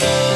you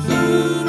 ひ